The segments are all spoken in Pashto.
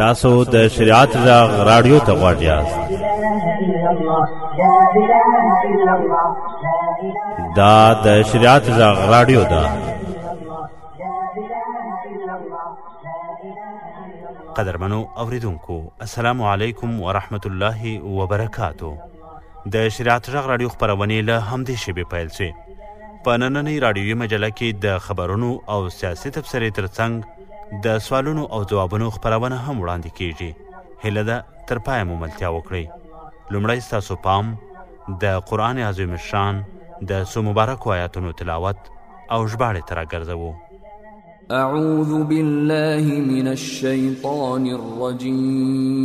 تاسو د شریعت غږ رادیو ته غواړئ یاست دا د شریعت غږ رادیو ده قدرمنو اوریدونکو السلام علیکم ورحمت الله وبرکاتو د شریعت غږ رادیو خبرونه له همدې شیبې پیل شي په نننۍ رادیوي مجله کې د خبرونو او سیاسي تبصرې ترڅنګ د سوالونو او ځوابونو خپرونه هم وړاندې کیږي هله ده تر پای مو ملتیا وکړئ لومړی ستاسو پام د قرآن عظیم شان د څو مبارکو آیاتونو تلاوت او ژباړې ته راګرځوو اعوذ بالله من الشیطان الرجیم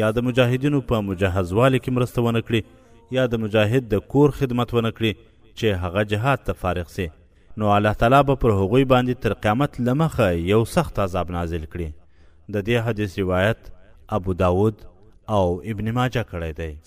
یا د مجاهدینو په مجهزوالي کې مرسته ونه کړي یا د مجاهد د کور خدمت ونه کړي چې هغه جهاد ته فارغ سي نو الله تعالی به پر هغوی باندې تر قیامت له مخه یو سخت عذاب نازل کړي د دې حدیث روایت ابو داود او ابن ماجه کړی دی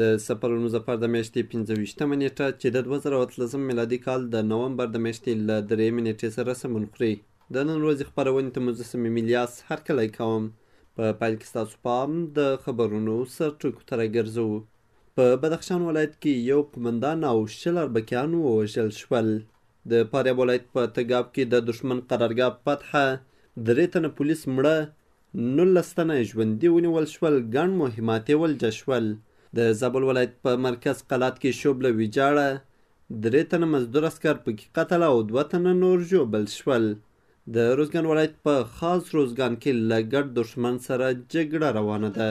د سپرونوزفر د میاشتې پنځه ویشت مه نیټه چې د دوه زره او اتلسم میلادي کال د نومبر د میاشتې له درېیمې نیټې سره سمون خوري د نن ورځې خپرونې ته مجسم میلیاس هرکلی کوم په پیل کې ستاسو پام د خبرونو سرټکو ته راګرځوو په بدخشان ولایت کې یو قمندان او شل اربکیان ووژل شول د فاریاب ولایت په تګاب کې د دښمن قرارګاه فتحه درې تنه پولیس مړه نولس تنه یې ژوندي ونیول شول، ګڼ مهمات یې ولجه شول. د زابل ولایت په مرکز قلات کې شوبله ویجاړه، درې تنه مزدور عسکر پکې قتل او دوه تنه نور ژوبل شول. د روزګان ولایت په خاص روزګان کې له ګډ دښمن سره جګړه روانه ده.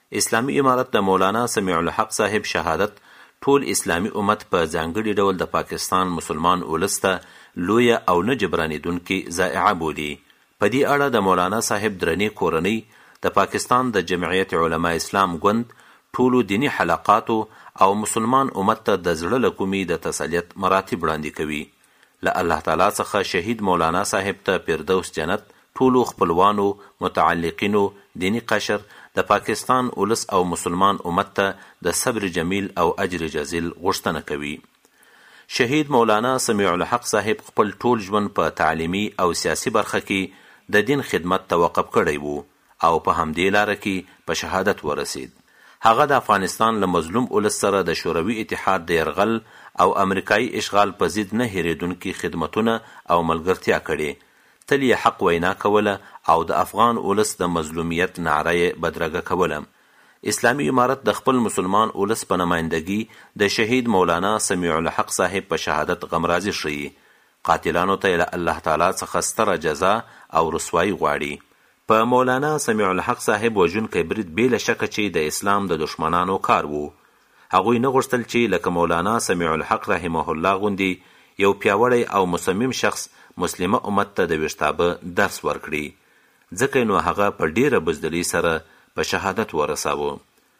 اسلامي امارت د مولانا سمیع الحق صاحب شهادت ټول اسلامي امت په ځانګړي ډول د پاکستان مسلمان اولس ته لویه او نه جبرانېدونکې ضائعه بولي. په دې اړه د مولانا صاحب درنې کورنۍ، د پاکستان د جمعیت علماء اسلام ګوند، ټولو دیني حلقاتو او مسلمان امت ته د زړه له کومي د تسلیت مراتب وړاندې کوي. له الله تعالی څخه شهید مولانا صاحب ته فردوس جنت، ټولو خپلوانو، متعلقینو، دیني قشر، د پاکستان اولس او مسلمان امت ته د صبر جمیل او اجر جزیل غوښتنه کوي. شهید مولانا سمیع الحق صاحب خپل ټول ژوند په تعلیمي او سیاسي برخه کې د دین خدمت ته وقف کړی وو. او په همدې لاره کې په شهادت ورسېد. هغه د افغانستان له مظلوم ولس سره د شوروي اتحاد د یرغل او امریکايي اشغال په ضد نه هېرېدونکي خدمتونه او ملګرتیا کړې، تل یې حق وینا کوله او د افغان ولس د مظلومیت نعره یې بدرګه کوله. اسلامي امارت د خپل مسلمان ولس په نمایندګي د شهید مولانا سمیع الحق صاحب په شهادت غمرازي ښيي، قاتلانو ته له الله تعالی څخه ستره جزا او رسوایی غواړي. په مولانا سمیع الحق صاحب وژونکی برید بې له شکه چې د اسلام د دښمنانو کار وو. هغوی نه غوښتل چې لکه مولانا سمیع الحق رحمه الله غوندې یو پیاوړی او مصمم شخص مسلمه امت ته د ویښتابه درس ورکړي. ځکه نو هغه په ډېره بزدلۍ سره په شهادت ورساوه.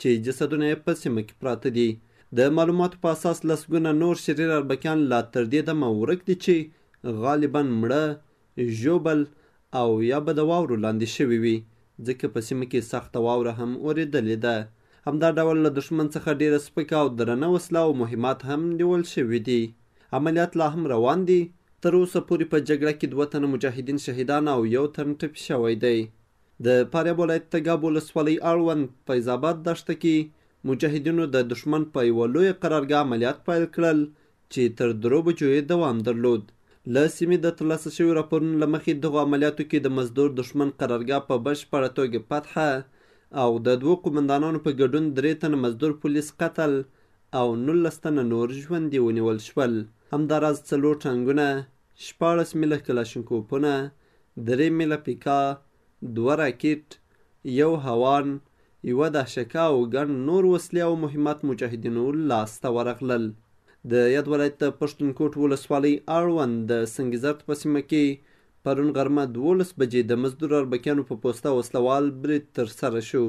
چې جسدونه یې په سیمه کې پراته دي. د معلوماتو په اساس لسګونه نور شریر اربکیان لا تر دې دمه ورک دي چې غالبا مړه، ژوبل او یا به د واورو لاندې شوي وي، ځکه په سیمه کې سخته واوره هم اورېدلې ده. همدا ډول له دښمن څخه ډېره سپکه او درنه وسله او مهمات هم نیول شوي دي. عملیات لا هم روان دي، تر اوسه پورې په جګړه کې دوه تنه مجاهدین شهیدان او یو تن ټپي شوی دی. د فاریاب ولایت تګاب ولسوالۍ اړوند فیض اباد دښته کې مجاهدینو د دښمن په یوه لویه قرارګاه عملیات پیل کړل چې تر درو بجو یې دوام درلود. له سیمې د ترلاسه شویو راپورونو له مخې دغو عملیاتو کې د مزدور دښمن قرارګاه په بشپړه توګه فتحه او د دوو قومندانانو په ګډون درې تنه مزدور پولیس قتل او نولس تنه نور ژوندي ونیول شول. همداراز څلور ټانګونه، شپاړس مله کلاشینکوفونه، درې میله پیکا، دوه راکیټ، یو هاوان، یوه دهشکه او ګڼ نور وسلې او مهمات مجاهدینو لاس ته ورغلل. د یاد ولایت د پښتونکوټ ولسوالۍ اړوند د سنګیزرد په سیمه کې پرون غرمه دوولس بجې د مزدور اربکیانو په پوسته وسله وال برید ترسره شو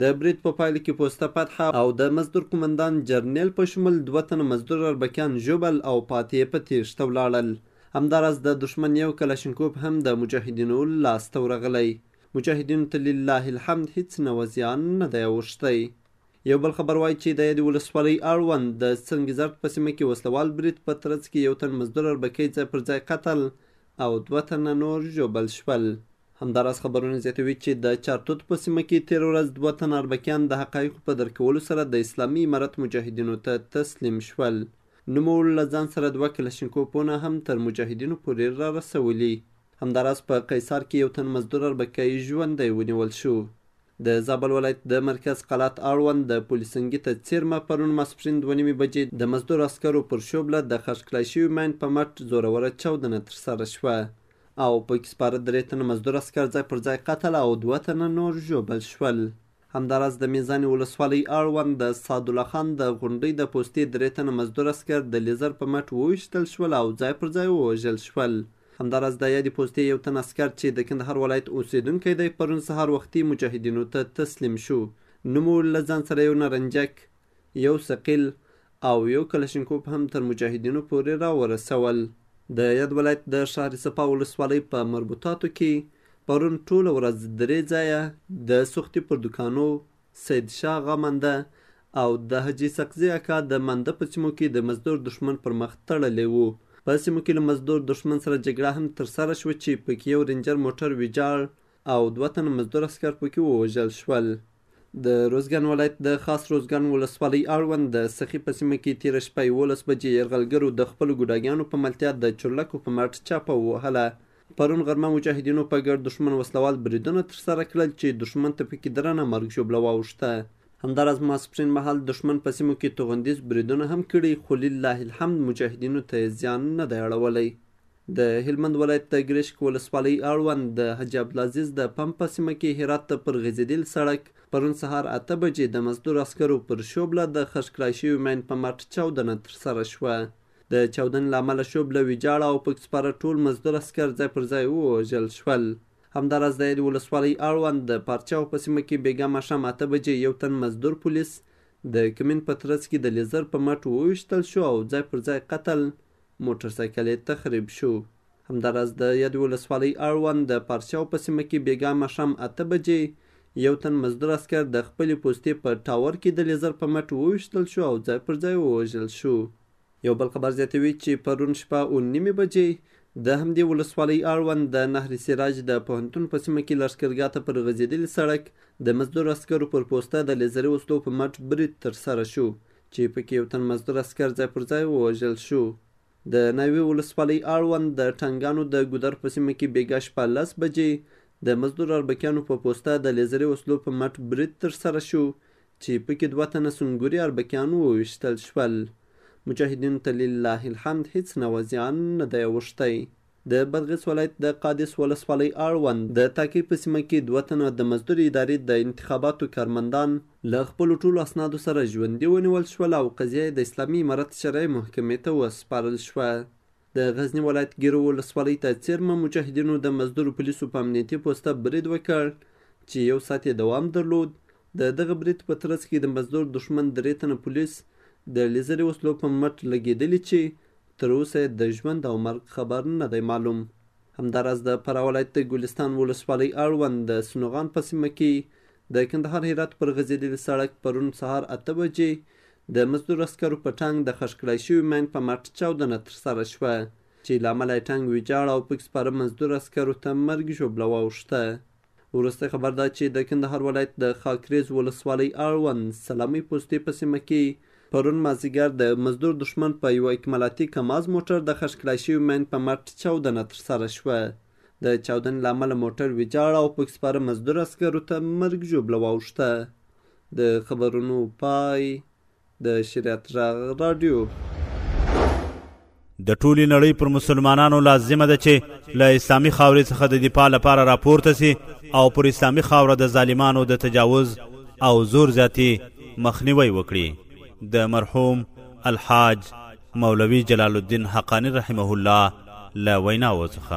د برید په پایله کې پوسته پتحه او د مزدور قومندان جرنیل په شمول دوه تنه مزدور اربکیان ژوبل او پاتې یې په تېښته ولاړل. همداراز د دښمن یو کلاشینکوف هم د مجاهدینو لاس ته ورغلی. مجاهدینو ته لله الحمد هیڅ نوع زیان نه دی اوښتی. یو بل خبر وايي چې د یادې ولسوالۍ اړوند د څنګ زرد په سیمه کې وسله وال برید په ترڅ کې یو تن مزدور اربکی ځای پر ځای قتل او دوه تنه نور ژوبل شول. همداراز خبرونه زیاتوي چې د چارتوت په سیمه کې تېره ورځ دوه تنه اربکیان د حقایقو په درک کولو سره د اسلامي امارت مجاهدینو ته تسلیم شول. نوموړو له ځان سره دوه کلشینکوپونه هم تر مجاهدینو پورې را رسولي. همداراز په قیصار کې یو تن مزدور اربکی ژوندی ونیول شو. د زابل ولایت د مرکز قلات اړوند د پولیسنګي ته څېرمه پرون ماسپښین دوه نیمې بجې د مزدور عسکرو پر شوبله د خښ کړای شوي ماین په مټ زوروره چاودنه ترسره شوه او په کې سپاره درې تنه مزدور عسکر ځای پر ځای قتل او دوه تنه نور ژوبل شول. همداراز د میزانې ولسوالۍ اړوند د سعدالله خان د غونډۍ د پوستې درې تنه مزدور عسکر د لیزر په مټ وویشتل شول او ځای پر ځای ووژل شول. همداراز د یادې پوستې یو تن عسکر چې د کندهار ولایت اوسېدونکی دی، پرون سهار وختي مجاهدینو ته تسلیم شو. نومو له ځان سره یو نرنجک، یو ثقیل او یو کلشنکوف هم تر مجاهدینو پورې راورسول. د یاد ولایت د ښارصفا ولسوالۍ په مربوطاتو کې پرون ټوله ورځ درې ځایه د سوختي پر دوکانو، سید شاه غا منده او د حجی سقزی اکا د منده په سیمو کی د مزدور دښمن پر مخ تړلی وو. په سیمو کی له مزدور دښمن سره جګړه هم تر سره شوه چی پکی یو رینجر موټر ویجاړ او دوه تنه مزدور عسکر پکی ووژل شول. د روزګان ولایت د خاص روزګان ولسوالۍ اړوند د سخی په سیمه کی تیره شپه یوولس بجی یرغلګرو د خپلو ګوډاګیانو په ملتیا د چورلکو په مټ چاپه ووهله. پرون غرمه مجاهدینو په ګډ دښمن وسلوال بریدونه ترسره کړل چې دښمن ته پکې درنه مرګ ژوبله واوښته. همداراز ماسپښین مهال دښمن په سیمو کې توغندیز بریدونه هم کړي خو لله الحمد مجاهدینو ته یې زیان نه دی اړولی. د هلمند ولایت د ګرشک ولسوالۍ اړوند د حاجي عبدالعزیز د پمپ په سیمه کې هرات ته پر غځېدلي سړک پرون سهار اته بجې د مزدور عسکرو پر شوبله د خښ کړای شوي مین په مټ چاودنه ترسره شوه. د چاودنې له امله شوبله ویجاړه او پکې سپاره ټول مزدور عسکر ځای پر ځای ووژل شول. همداراز د یادې ولسوالۍ اړوند د پارچاو په سیمه کې بېګا ماښام اته بجې یو تن مزدور پولیس د کمین په ترڅ کې د لیزر په مټ وویشتل شو او ځای پر ځای قتل، موټرسایکل یې تخریب شو. همداراز د یادې ولسوالۍ اړوند د پارسیاو په سیمه کې بېګا ماښام اته بجې یو تن مزدور عسکر د خپلې پوستې په ټاور کې د لیزر په مټ وویشتل شو او ځای پر ځای ووژل شو. یو بل خبر زیاتوي چې پرون شپه اوه نیمې بجې د همدې ولسوالۍ اړوند د نهر سراج د پوهنتون په سیمه کې لښکرګاه ته پر غځېدلي سړک د مزدور عسکرو پر پوسته د لیزري وسلو په مټ برید ترسره شو چې پکې یو تن مزدور عسکر ځای پر ځای ووژل شو. د ناوې ولسوالۍ اړوند د ټنګانو د ګودر په سیمه کې بېګا شپه لس بجې د مزدور اربکیانو په پوسته د لیزري وسلو په مټ برید ترسره شو چې پکې دوه تنه سنګوري اربکیان وویشتل شول. مجاهدینو ته لله الحمد هیڅ نوه زیان نه دی اوښتی. د بلغیس ولایت د قادس ولسوالۍ اړوند د تاکۍ په سیمه کې دوه تنه د مزدور ادارې د انتخاباتو کارمندان له خپلو ټولو اسنادو سره ژوندي ونیول شول او قضیه یې د اسلامي امارت شرعي محکمې ته وسپارل شوه. د غزني ولایت ګیرو ولسوالۍ ته څېرمه مجاهدینو د مزدور پولیسو په امنیتي پوسته برید وکړ چې یو ساعت یې دوام درلود د دغه برید په ترڅ کې د مزدور دښمن درې تنه پولیس د لیزري وسلو په مټ لګېدلي چې تر اوسه یې د ژوند او مرګ خبر نه دی معلوم. همداراز د فراه ولایت د ګلستان ولسوالۍ اړوند د سنوغان په سیمه کې د کندهار هرات پر غځېدلي سړک پرون سهار اته بجې د مزدور عسکرو په ټانګ د خښ کړای شوي مین په مټ چاودنه ترسره شوه چې له امله یې ټانګ ویجاړ او پکې سپاره مزدور عسکرو ته مرګ ژوبله واوښته. وروستی خبر دا چې د کندهار ولایت د خاکریز ولسوالۍ اړوند سلامي پوستې په سیمه کې پرون مازیګر د مزدور دښمن په یو اکمالاتي کماز موټر د خښ کړای شوي مین په مټ چاودنه ترسره شوه. د چاودنې له امله موټر ویجاړ او پکې سپاره مزدور عسکرو ته مرګ ژوبله واوښته. د خبرونو پای د شریعت غږ رادیو د ټولي نړۍ پر مسلمانانو لازمه ده چې له اسلامي خاورې څخه د دفاع لپاره راپورته سي او پر اسلامي خاوره د ظالمانو د تجاوز او زور زیاتی مخنیوي وکړي د مرحوم الحاج مولوي جلال الدین حقانی رحمه الله له ویناو څخه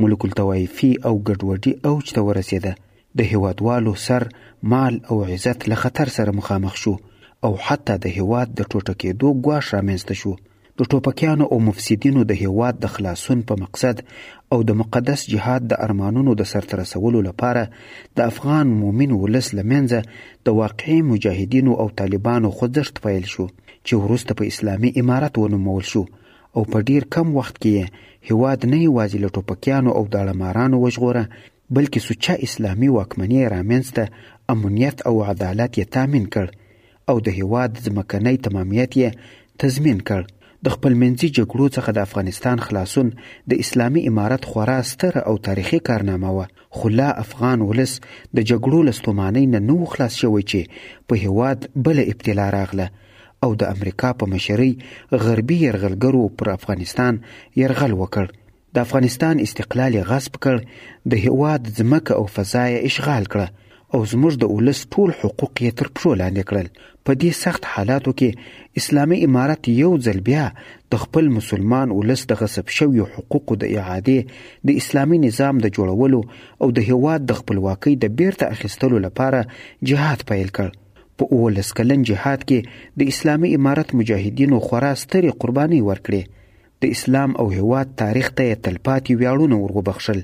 ملوک الطوایفي او ګډوډي اوج ته ورسېده، د هېوادوالو سر، مال او عزت له خطر سره مخامخ شو او حتی د هېواد د ټوټه کېدو ګواښ رامنځته شو. د ټوپکیانو او مفسدینو د هېواد د خلاصون په مقصد او د مقدس جهاد د ارمانونو د سرته رسولو لپاره د افغان مومن ولس له منځه د واقعي مجاهدینو او طالبانو خوځښت پیل شو چې وروسته په اسلامي امارت ونومول شو او په ډیر کم وخت کې یې هیواد نه یوازې له ټوپکیانو او داړمارانو وژغوره بلکې سوچه اسلامي واکمني یې رامنځته امنیت او عدالت یې تامین کړ او د هیواد ځمکنی تمامیت یې تضمین کړ د خپلمنځي جګړو څخه د افغانستان خلاصون د اسلامي امارت خورا ستره او تاریخي کارنامه وه خو لا افغان ولس د جګړو له ستومانۍ نه نه و خلاص شوی چې په هیواد بله ابتلا راغله او د امریکا په مشرۍ غربي یرغلګرو پر افغانستان یرغل وکړ د افغانستان استقلال یې غصب کړ د هیواد ځمکه او فضا یې اشغال کړه او زموږ د ولس ټول حقوق یې تر پښو لاندې کړل په دې سخت حالاتو کې اسلامي امارت یو ځل بیا د خپل مسلمان ولس د غصب شویو حقوقو د اعادې د اسلامي نظام د جوړولو او د هیواد د خپلواکۍ د بیرته اخیستلو لپاره جهاد پیل کړ په اوولس کلن جهاد کې د اسلامي امارت مجاهدینو خورا سترې قربانۍ ورکړې د اسلام او هیواد تاریخ ته یې تلپاتې ویاړونه وروبخښل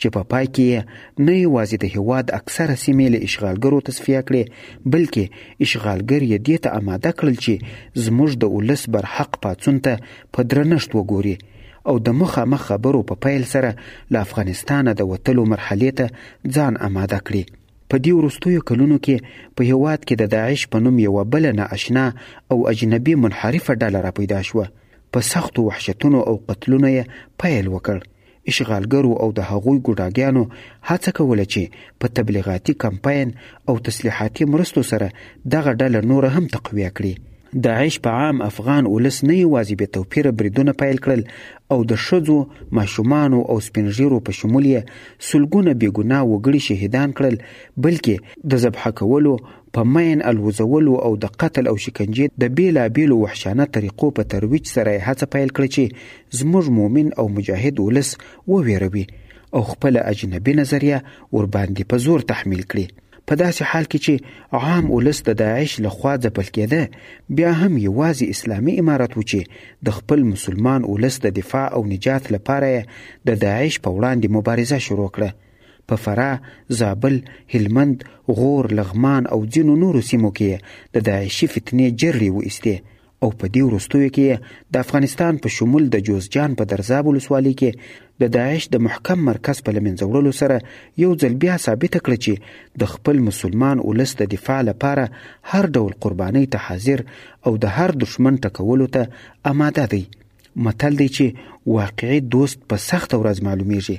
چې په پای کې یې نه یوازې د هیواد اکثره سیمې له اشغالګرو تصفیه کړې بلکې اشغالګر یې دې ته آماده کړل چې زموږ د ولس برحق پاڅون ته په درنښت وګوري او د مخامخ خبرو په پیل سره له افغانستانه د وتلو مرحلې ته ځان آماده کړي په دې وروستیو کلونو کې په هیواد کې د داعش په نوم یوه بله نااشنا او اجنبي منحرفه ډله راپیدا شوه په سختو وحشتونو او قتلونو یې پیل وکړ اشغالګرو او د هغوی ګوډاګیانو هڅه کوله چې په تبلیغاتي کمپاین او تسلیحاتي مرستو سره دغه ډله نوره هم تقویه کړي داعش په عام افغان ولس نه یوازې بې توپیره بریدونه پیل کړل او د ښځو ماشومانو او سپینږیرو په شمول یې سلګونه بېګناه وګړي شهیدان کړل بلکې د ذبحه کولو په مین الوزولو او د قتل او شکنجې د بېلابېلو وحشانه طریقو په ترویج سره یې هڅه پیل کړه چې زموږ مؤمن او مجاهد ولس وویروي او خپله اجنبي نظریه ورباندې په زور تحمیل کړي په داسې حال کې چې عام ولس د داعش له خوا ځپل کېده بیا هم یوازې اسلامي امارت و چې د خپل مسلمان ولس د دفاع او نجات لپاره د داعش په وړاندې مبارزه شروع کړه په فراه، زابل، هلمند، غور، لغمان او ځینو نورو سیمو کې د داعشي فتنې جرړې وایستې او په دې وروستیو کې د افغانستان په شمول د جوزجان په درزاب ولسوالۍ کې د داعش د محکم مرکز په لمنځه وړلو سره یو ځل بیا ثابته کړه چې د خپل مسلمان ولس د دفاع لپاره هر ډول قربانۍ ته حاضر او د هر دښمن ټکولو ته آماده دی متل دی چې واقعي دوست په سخته ورځ معلومیږي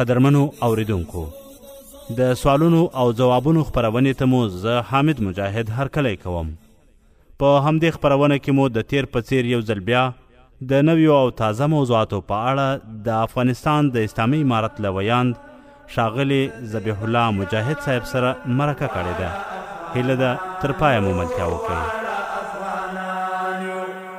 قدرمنو اوریدونکو د سوالونو او ځوابونو خپرونې ته مو زه حامد مجاهد هرکلی کوم په همدې خپرونه کې مو د تیر په څیر یو ځل بیا د نویو او تازه موضوعاتو په اړه د افغانستان د اسلامي امارت له ویاند ښاغلي ذبیح الله مجاهد صاحب سره مرکه کړې ده هیله ده تر پایه مو ملتیا وکړئ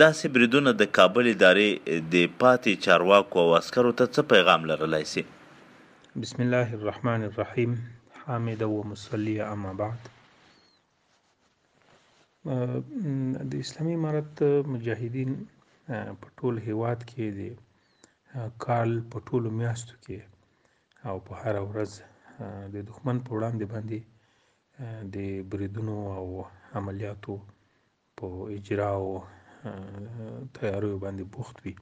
داسې بریدونه د کابل ادارې د پاتې چارواکو او عسکرو ته څه پیغام لرلای شي؟ بسم الله الرحمن الرحیم حامد و مصلی اما بعد د اسلامي امارت مجاهدین په ټول هیواد کې دي کال په ټولو میاشتو کې او په هر ورځ د دښمن په وړاندې باندې د بریدونو او عملیاتو په اجرا او تیاریو باندې بوخت وي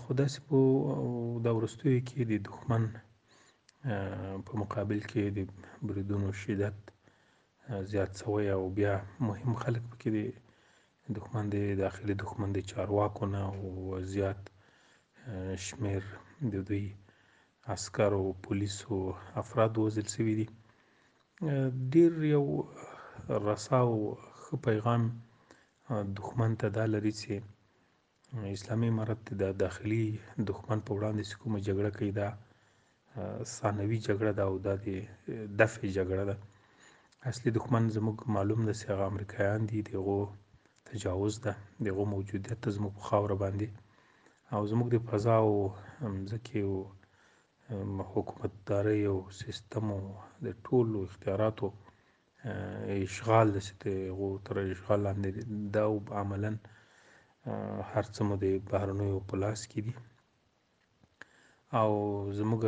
خو داسې په دا وروستیو کې د دښمن په مقابل کې د بریدونو شدت زیات سوی او بیا مهم خلک پکې د دښمن د داخلي دښمن د چارواکو نه او زیات شمیر د دوی عسکرو پولیسو افراد وژل سوي دي دیر یو رساو خه پیغام دښمن ته دا لري چې اسلامي امارت د داخلي دښمن په وړاندې چې کومه جګړه کوي دا ثانوي جګړه ده او دا د دفع جګړه ده اصلي دښمن زموږ معلوم ده چې هغه امریکایان دي د هغو تجاوز ده د هغو موجودیت ته زموږ په خاوره باندې او زموږ د فضا او مځکې او حکومتدارۍ او سیستم او د ټولو اختیاراتو اشغال د ستغو تر اشغال لاندې دا عملا هر څه مو د بهرنیو په لاس کې دي او زموږ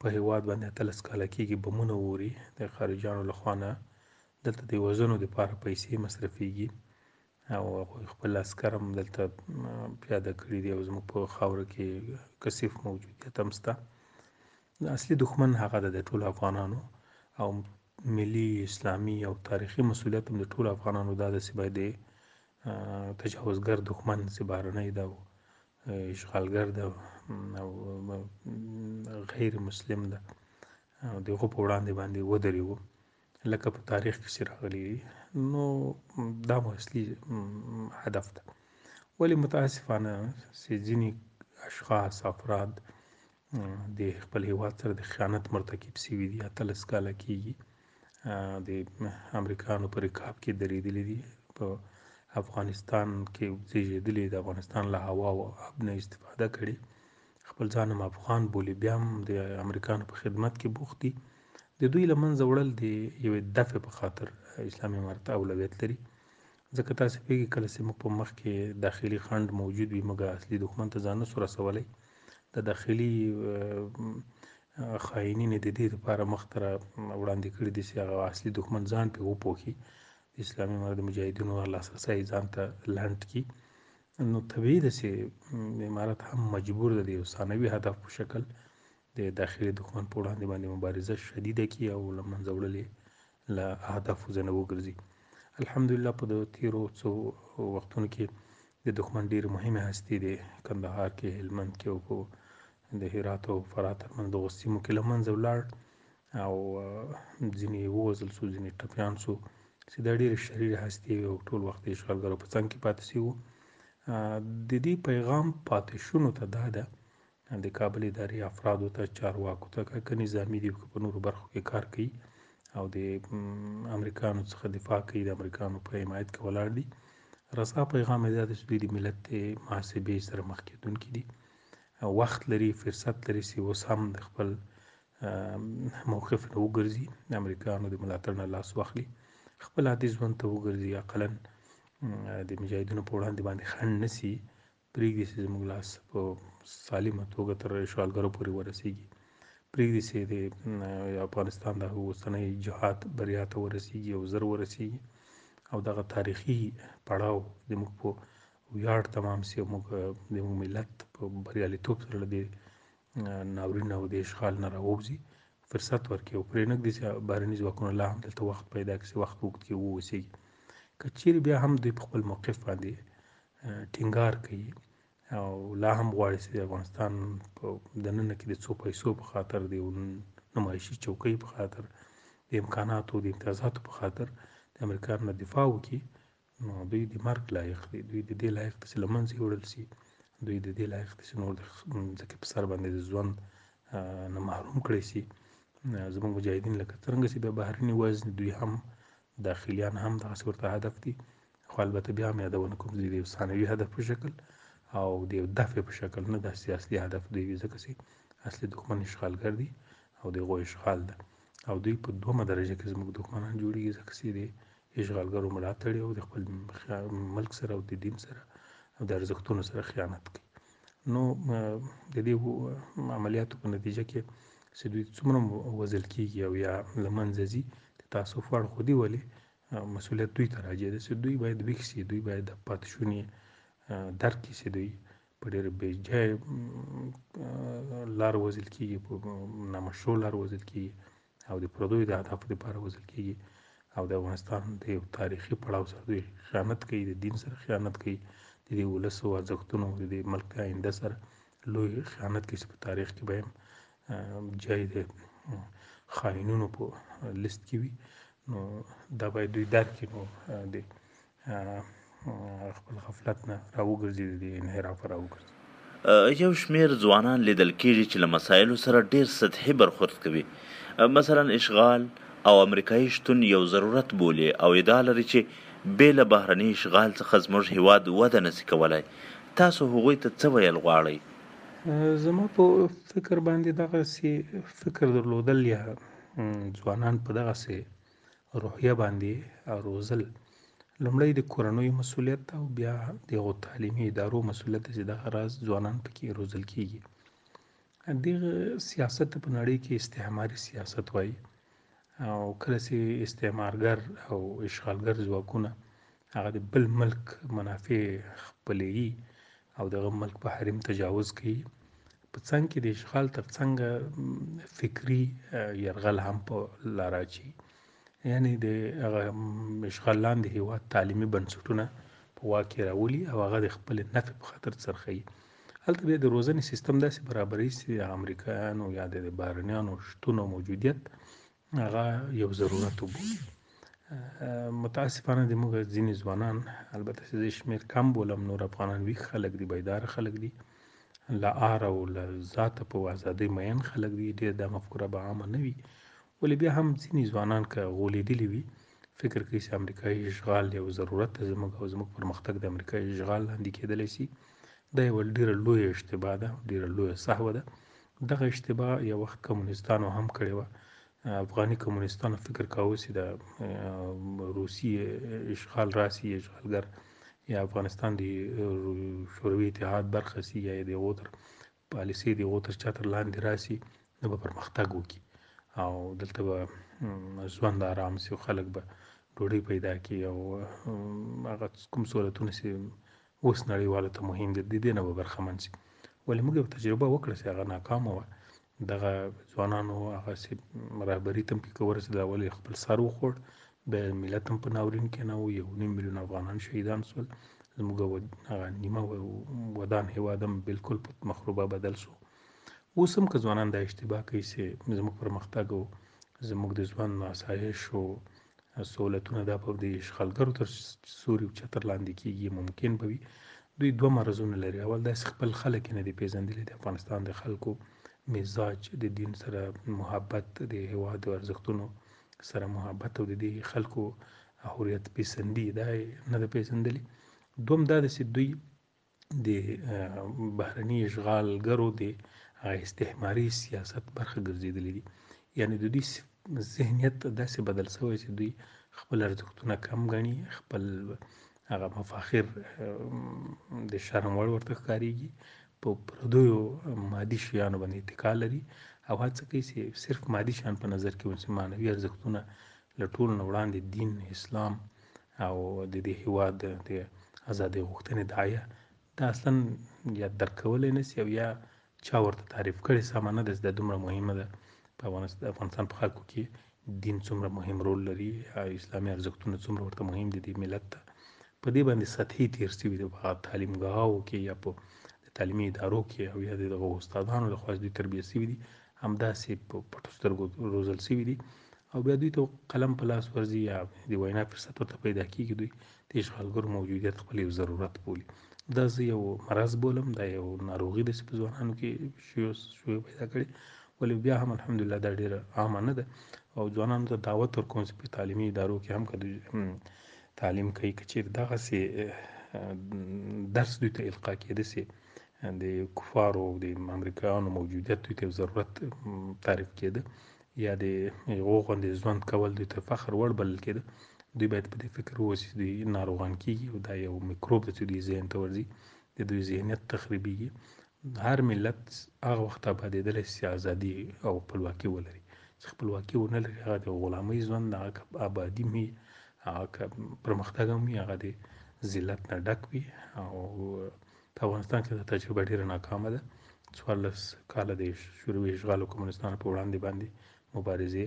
په هیواد باندې اتلس کاله کېږي بمونه ووري د خارجیانو لخوا نه دلته د وزنو دپاره پیسې مصرفیږي او هغوی خپل عسکر هم دلته پیاده کړي دي او زموږ په خاوره کې کثیف موجودیت هم شته د اصلي دښمن هغه د ټولو افغانانو او ملي اسلامي او تاریخي مسولیت هم د ټولو افغانانو دا د چې باید تجاوزګر دښمن چې بهرنی ده او اشغالګر ده او غیر مسلم ده د هغو په وړاندې باندې ودرېږو لکه په تاریخ کې چې راغلي نو دا مو اصلي هدف ده ولی متاسفانه چې ځینې اشخاص افراد د خپل هیواد سره د خیانت مرتکب سوي دي اتلس کاله کیږي د امریکایانو په رکاب کې درېدلي دي په افغانستان کې زیږېدلي د افغانستان له هوا او آب نه استفاده کړې خپل ځان هم افغان بولي بیا هم د امریکانو په خدمت کې بوخت دي د دوی له منځه وړل د یوې دفع په خاطر اسلامي امارت اولویت لري ځکه تاسو پیږي کله چې موږ په مخ کې داخلي خند موجود وي موږ اصلي دښمن ته ځان سره سوالي د داخلي خايني نه د دې لپاره مخ تر وړاندې کړی دي چې هغه اصلي دښمن ځان په وپوخي د اسلامي امارت مجاهدینو لاسرسي ځان ته لاند کی نو طبیعي ده چې امارت هم مجبور ده د یو ثانوي هدف په شکل د داخلي دښمن په وړاندې باندې مبارزه شدیده کړي او له منځه وړل یې له اهدافو ځنې وګرځي الحمدلله په دغو تېرو څو وختونو کې د دښمن ډېرې مهمې هستې د کندهار کې هلمند کې او په د هرات او فراه ترمنځ دغو سیمو کې له منځه ولاړ او ځینې ووزل سو ځینې ټپیان سو چې دا ډېرې شریرې هستې وې او ټول وخت د اشغالګرو په څنګ کې پاتې سي وو د دې پیغام پاتې شونو ته دا ده د کابل اداري افرادو ته چارواکو ته که نظامي دي که په نورو برخو کې کار کوي او د امریکانو څخه دفاع کوي د امریکانو په حمایت کې ولاړ دي رسا پیغام یې دا دی چې دوی د ملت د محاسبې سره مخ کېدونکي دي وخت لري فرصت لري چې اوس هم د خپل موقف نه وګرځي د امریکایانو د ملاتړ نه لاس واخلي خپل عادي ژوند ته وګرځي اقلا د مجاهدینو په وړاندې باندې خنډ نسی پریږدي چې زموږ لاس په سالمه توګه تر اشغالګرو پورې ورسیږي پریږدي چې د افغانستان د اوسنۍ جهاد بریا ته ورسیږي او زر ورسیږي او دغه تاریخي پړاو زموږ په ویاړ تمام سي موږ د ملت په بریالیتوب سره له دې ناورین او د اشغال نه راووځي فرصت ورکړي او پرې نږدي چې بهرني ځواکونه لا هم دلته وخت پیدا کړي وخت وګت کې ووسیږي که چیرې بیا هم دوی په خپل موقف باندې ټینګار کوي او لا هم غواړي چې د افغانستان په دننه کې د څو پیسو په خاطر د نمایشي چوکۍ په خاطر د امکاناتو د امتیازاتو په خاطر د امریکا نه دفاع وکړي نو دوی د مرګ لایق دي دوی د دې لایق دي چې له منځه یوړل سي دوی د دې لایق دي چې نور د ځکه په سر باندې د ژوند نه محروم کړی سي زموږ مجاهدین لکه څنګه چې بیا بهرني وزن دوی هم داخلیان هم دغسې ورته هدف دي خو البته بیا هم یادونه کوم چې د یو ثانوي هدف په شکل او د یو دفع په شکل نه داسې اصلي هدف دوی وي ځکه چې اصلي دښمن اشغالګر دي او د هغو اشغال ده او دوی په دومه درجه کې زموږ دښمنان جوړېږي ځکه چې د اشغالګرو ملا تړي او د خپل ملک سره او د دین سره او د ارزښتونو سره خیانت کوي نو د دې عملیاتو په نتیجه کې چې دوی څومره وزل کیږي او یا لمنځه ځي د تاسو فړ خو دی ولې مسولیت دوی ته راځي چې دوی باید ویښ شي دوی باید د پاتې شونې درک کړي چې دوی په ډېر بې جای لار وزل کیږي په نامشروع لار وزل کیږي او د پردیو د اهدافو لپاره وزل کیږي او د افغانستان د یو تاریخي پړاو سره دوی خیانت کوي د دین سره خیانت کوي د دې ولس او ارزښتونو د دې ملک د آینده سره لوی خیانت کوي چې په تاریخ کې به جای د خاینونو په لیست کې وي نو دا باید دوی درک کړي نو د خپل غفلت نه راوګرځي د انحراف راوګرځي یو شمیر ځوانان لیدل کیږي چې له مسایلو سره ډیر سطحي برخورد کوي مثلا اشغال او امریکایي شتون یو ضرورت بولي او ادعا لري چې بې له بهرني اشغال څخه زموږ هیواد وده نسی کولای تاسو هغوی ته څه ویل غواړئ زما په فکر باندې دغه سي فکر درلودل یا ځوانان په دغه سي روحیه باندې روزل لومړی د کورنوي مسولیت او بیا د غو تعلیمي ادارو مسولیت چې دغه راز ځوانان پکې روزل کیږي دغه سیاست په نړۍ کې استعماري سیاست وایي او کله چې استعمارګر او اشغالګر ځواکونه هغه د بل ملک منافع خپلوي او دغه ملک په حریم تجاوز کوي په څنګ کې د اشغال تر څنګ فکری يرغل هم په لار اچي یعنی د هغه اشغال لاندې هیواد تعلیمي بنسټونه په واکه راولي او هغه د خپل نفع په خاطر څرخي هلته بیا د روزنې سیستم داسې برابرې چې د امریکایانو یا د بارنیانو شتون او موجودیت هغه یو ضرورت وبولي متاسفانه زموږ ځینې ځوانان البته چې زه یې شمېر کم بولم نور افغانان ویښ خلک دي بیداره خلک دي له آر او له ذاته په ازادۍ مین خلک دي ډېر دا مفکوره به عامه نه وي ولې بیا هم ځینې ځوانان که غولېدلي وي فکر کوي چې امریکایي اشغال یو ضرورت دی زموږ او زموږ پرمختګ د امریکایي اشغال لاندې کېدلی شي دا یوه ډېره لویه اشتباه ده ډېره لویه سهوه ده دغه اشتباه یو وخت کمونستانو هم کړې وه افغاني کمونستانو فکر کاوه چې د روسي اشغال راسي اشغالګر یا افغانستان د شوروي اتحاد برخه سي یا د هغو تر پالیسۍ د هغو تر چتر لاندې راسي نو به پرمختګ وکړي او دلته به ژوند آرام سي خلک به ډوډۍ پیدا کړي او هغه کوم سهولتونه چې اوس نړیوالو ته مهم دي د دې نه به برخمن سي ولې موږ یو تجربه وکړه چې هغه ناکامه وه دغه ځوانانو هغه سي رهبري تم پکې ورسېده ولې خپل سر وخوړ د ملت هم په ناورین کې نه و یو نیم میلیون افغانان شهیدان سول زموږ هغه نیمه ودان هیواد هم بالکل په مخروبه بدل سو اوس هم که ځوانان دا اشتباه کوي چې زموږ پرمختګ او زموږ د ژوند آسایش او سهولتونه دا په دې اشغالګرو تر سوري او چتر لاندې کېږي ممکن به وي دوی دوه مرزونه لري اول داسې خپل خلک نه دي پیژندلي د افغانستان د خلکو مزاج د دین سره محبت د هواد او ارزښتونو سره محبت او د دې خلکو حریت پیسندي دا نه د پیژندلي دوم دا د سي دوی د بهرني اشغالګرو د استحماري سیاست برخه ګرځېدلي دي یعنی د دوی ذهنیت داسې بدل شوی چې دوی خپل ارزښتونه کم غني خپل هغه مفاخر د شرم وړ ورته ښکاریږي په پردیو مادي شیانو باندې اتکا لري او هڅه کوي چې صرف مادي شیان په نظر کې ونیسي معنوي ارزښتونه له ټولو نه وړاندې دین اسلام او د دې هیواد د ازادۍ غوښتنې داعیه دا اصلا یا درک کولی نه او یا چا ورته تعریف کړي سمه نه ده چې دا دومره مهمه ده په افغانستان په خلکو کې دین څومره مهم رول لري اسلامي ارزښتونه څومره ورته مهم دي د ملت ته په دې باندې سطحي تیر سوي د تعلیمګاهو کې یا په تعلیمي ادارو کې او یا دغه استادانو لخوا دوی تربیه سوي دي همداسې په پټو سترګو روزل سوي دي او بیا دوی ته قلم په لاس ورځي یا د وینا فرصت ورته پیدا کیږي دوی د اشغالګرو موجودیت خپل یو ضرورت بولي دا زه یو مرض بولم دا یو ناروغي ده چې په ځوانانو کې شوی پیدا کړي ولې بیا هم الحمدلله دا ډیره عامه نه ده او ځوانانو ته دعوت ورکوم چې په تعلیمي ادارو کې هم که دوی تعلیم کوي که چیرې دغسې درس دوی ته القا کېده سي د کفارو او د امریکایانو موجودیت دوی ته ضرورت تعریف کېده یا د هغو غوندې ژوند کول دوی ته فخر وړ بلل کېده دوی باید په دې فکر ووسي چې دوی ناروغان کیږي او دا یو میکروب ده چې دوی ذهن ته ورځي د دوی ذهنیت تخریبیږي هر ملت هغه وخت آبادېدلی چې ازادي او خپلواکي ولري چې خپلواکي ونه لري هغه د غلامۍ ژوند هغه که آبادي هم وي هغه که پرمختګ هم وي هغه د ذلت نه ډک وي او په افغانستان کې دا تجربه ډېره ناکامه ده. څوارلس کاله د شوروي اشغال او کمونستانو په وړاندې باندې مبارزې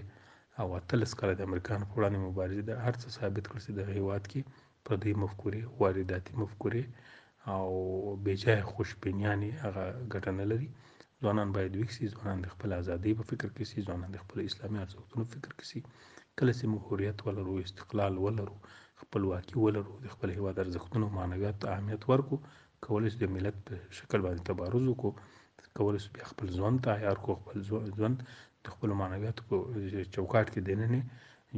او اتلس کاله د امریکایانو په وړاندې مبارزې دا هر څه ثابت کړل چې دغه هېواد کې پردۍ مفکورې، وارداتي مفکورې او بېجایه خوشبینیانې هغه ګټه نه لري. ځوانان باید ویښ سي، ځوانان د خپل ازادۍ په فکر کې سي، ځوانان د خپل اسلامي ارزښتونو په فکر کې سي. کله چې موږ حریت ولرو، استقلال ولرو، خپلواکي ولرو، د خپل هېواد ارزښتونو او معنویاتو ته اهمیت ورکړو، کولای شو د ملت په شکل باندې تبارز وکړو، کولای شو بیا خپل ژوند ته عیار کړو، خپل ژوند د خپلو معنویاتو په چوکاټ کې دننه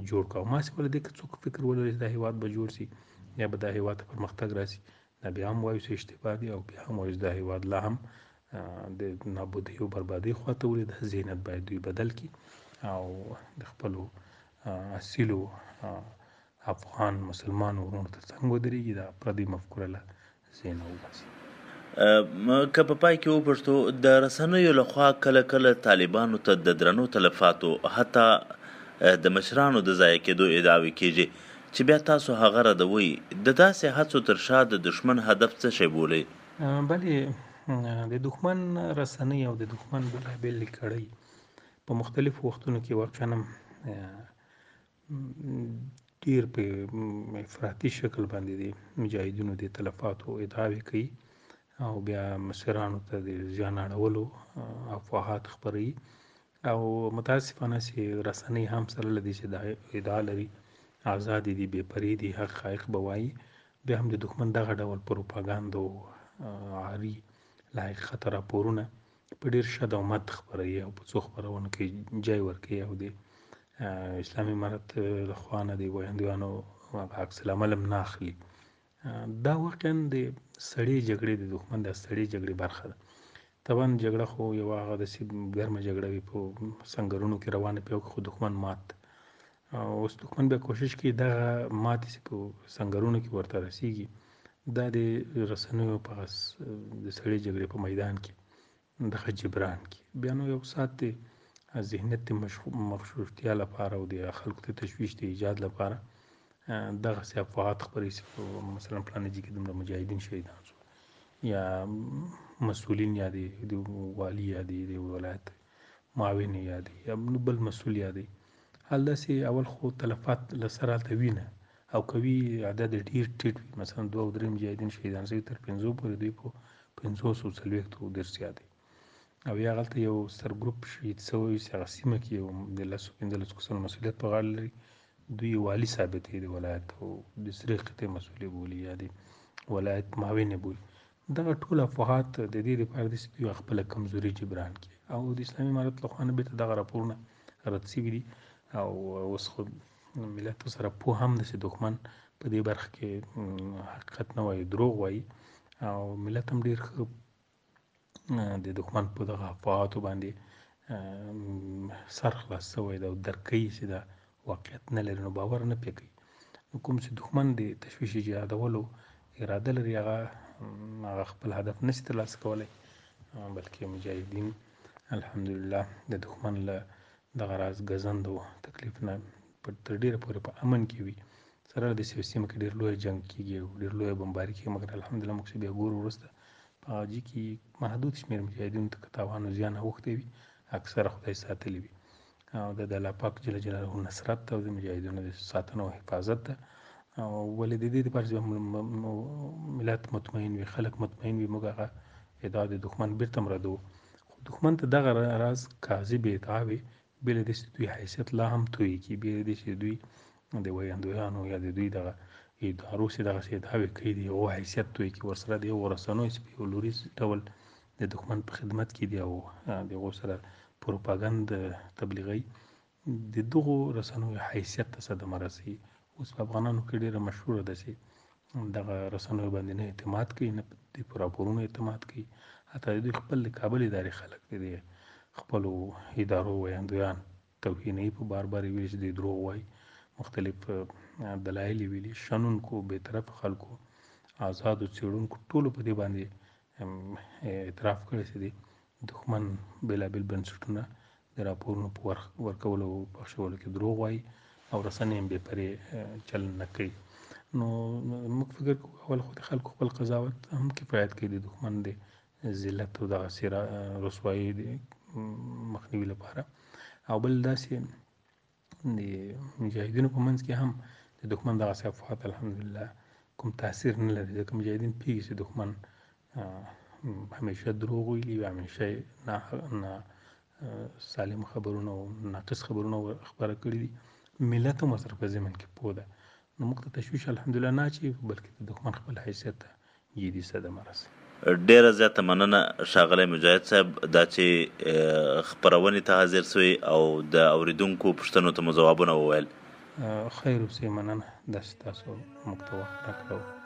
جوړ کړو. او ماسې وله دې که څوک فکر ولري چې دا هېواد به جوړ شي یا به دا هېواد ته پرمختګ راشي، دا بیا هم وایو چې اشتباه دی او بیا هم وایو چې دا هیواد لا هم د نابودۍ او بربادۍ خواته ولې دا ذهنیت باید دوی بدل کړي او د خپلو اصیلو افغان مسلمان ورونو ته څنګه ودرېږي دا پردی مفکوره له ذهنه وباسي که په پای کې وپښتو د رسنیو لخوا کله کله طالبانو ته د درنو تلفاتو حتی د مشرانو د ضایع کېدو ادعاوې کېږي چې بیا تاسو هغه ردوئ، د داسې هڅو تر شا د دښمن هدف څه شی بولئ؟ بله، د دښمن رسنۍ او د دښمن بېلابېلې کړۍ په مختلفو وختونو کې واقعا هم ډېر په افراطي شکل باندې د مجاهدینو د تلفاتو ادعاوې کوي او بیا مشرانو ته د زیان اړولو افواهات خپروي او متاسفانه چې رسنۍ هم سره لدی چې دا ادعا لري آزاد دي بې پرې دي حق خایق به وایي بیا هم د دښمن دغه ډول پروپاګاند او عاري له حقیقته راپورونه په ډیر شد او مد خبروي او په څو خبرونو کې جای ورکوي او د اسلامي امارت له خوا نه د ویاندویانو هغه عکس العمل هم نه اخلي دا واقعا د سړې جګړې د دښمن د سړې جګړې برخه ده طبعا جګړه خو یو هغه د سی ګرمه جګړه وي په سنگرونو کې روانه پیو خو دښمن مات اوس دښمن به کوشش کوي دا مات سی په سنگرونو کې ورته رسیږي دا د رسنیو په د سړې جګړې په میدان کې دغه جبران کې بیا نو یو ساعت دی ذهنیت د مغشوشتیا لپاره او د خلکو د تشویش د ایجاد لپاره دغه سي افواهات خبرې سي مثلا پلان جي کې دومره مجاهدین شهیدان شو یا مسولین یا د والی یا د ولایت معاون یا د یا بل مسول یا دی هلداسې اول خو تلفات لسرالته وینه او کوي عدد یې ډیر ټیټ وي مثلا دوه او درې مجاهدین شهیدان سوي تر پنځو پورې دوی په پنځوس او څلوېښتو او ډېر زیات دی او یا هلته یو ستر ګروپ شهید سوی وي چې هغه سیمه کې یو د لسو پنځلسو کسانو مسؤلیت په غاړه لري دوی والي ثابتې د ولایت او د سرې قطعې مسؤلې بولي یا د ولایت معاونې بولي دغه ټول افواهات د دې لپاره دي چې دوی خپله کمزوري جبران کړي او د اسلامي امارت له خوا نه بېرته دغه راپورونه رد سوي دي او اوس خو ملت سره پوه هم ده چې دښمن په دې برخه کې حقیقت نه وایي دروغ وایي او ملت هم ډیر ښه د دښمن په دغه افواهاتو باندې سر خلاص سوی ده او درک کوي چې دا واقعیت نه لري نو باور نه پې کوي نو کوم چې دښمن د تشویش جهادولو اراده لري هغه هغه خپل هدف نشي ترلاسه کولی بلکې مجاهدین الحمدلله د دښمن له دغه راز ګزند او تکلیف نه په تر ډیره پورې په امن کې وي سره د سیو سیمه کې ډیر لوی جنگ کیږي او ډیر لوی بمباری کیږي مګر الحمدلله موږ چې بیا ګورو وروسته په هغه جي کې محدود شمیر مجاهدینو ته کتاوانو زیان اوښتی وي اکثره خدای ساتلی وي او د الله پاک جل جلاله نصرت او د مجاهدینو د ساتنه او حفاظت ده او ولې د دې لپاره چې ملت مطمئن وي خلک مطمئن وي موږ هغه ادعا د دښمن بیرته مردو خو دښمن ته دغه راز کاذب ادعا وي بې له دې چې دوی حیثیت لا هم تویې کړي بې له دې چې دوی د ویاندویانو یا د دوی دغه ادارو چې دغه څه ادعاوې کوي د هغو حیثیت توی کړي ورسره د هغو رسنیو چې په یو لوریز ډول د دښمن په خدمت کې دي او د هغو سره پروپاګند تبلیغوي د دغو رسنیو حیثیت ته صدمه رسي اوس په افغانانو کې ډیره مشهوره ده چې دغه رسنیو باندې نه اعتماد کوي نه د په راپورونو اعتماد کوي حتی دوی خپل د کابل ادارې خلک دي د خپلو ادارو ویاندویان توهینوي په بار بار ویل چې دوی دروغ وایي مختلف دلایل یې ویلي شنونکو بېطرفه خلکو ازادو څېړونکو ټولو په دې باندې اعتراف کړی چې دی دښمن بېلابېل بنسټونه د راپورونو په ورکولو او پخشولو کې دروغ وايي او رسنۍ هم بې پرې چلند نه کوي نو موږ فکر کوو اول خو د خلکو خپل قضاوت هم کفایت کوي د دښمن د ذلت او دغه سیرا رسوایی د مخنیوي لپاره او بل داسې د مجاهدینو په منځ کې هم د دښمن دغه صفات الحمدلله کوم تاثیر نه لري ځکه مجاهدین پیږي چې دښمن همیشه دروغ ویلي وي همیشه نه نه سالم خبرونه او ناقص خبرونه خبره کړي دي ملت هم سره په ځمن کې پوه ده نو موږ ته تشویش الحمدلله نه اچوي، بلکې د دښمن خپل حیثیت ته جدي صدمه رسوي. ډېره زیاته مننه ښاغلی مجاهد صاحب دا چې خپرونې ته حاضر شوئ او د اورېدونکو پوښتنو ته مو ځوابونه وویل. خیر اوسئ، مننه دا چې تاسو موږ ته وخت راکړو.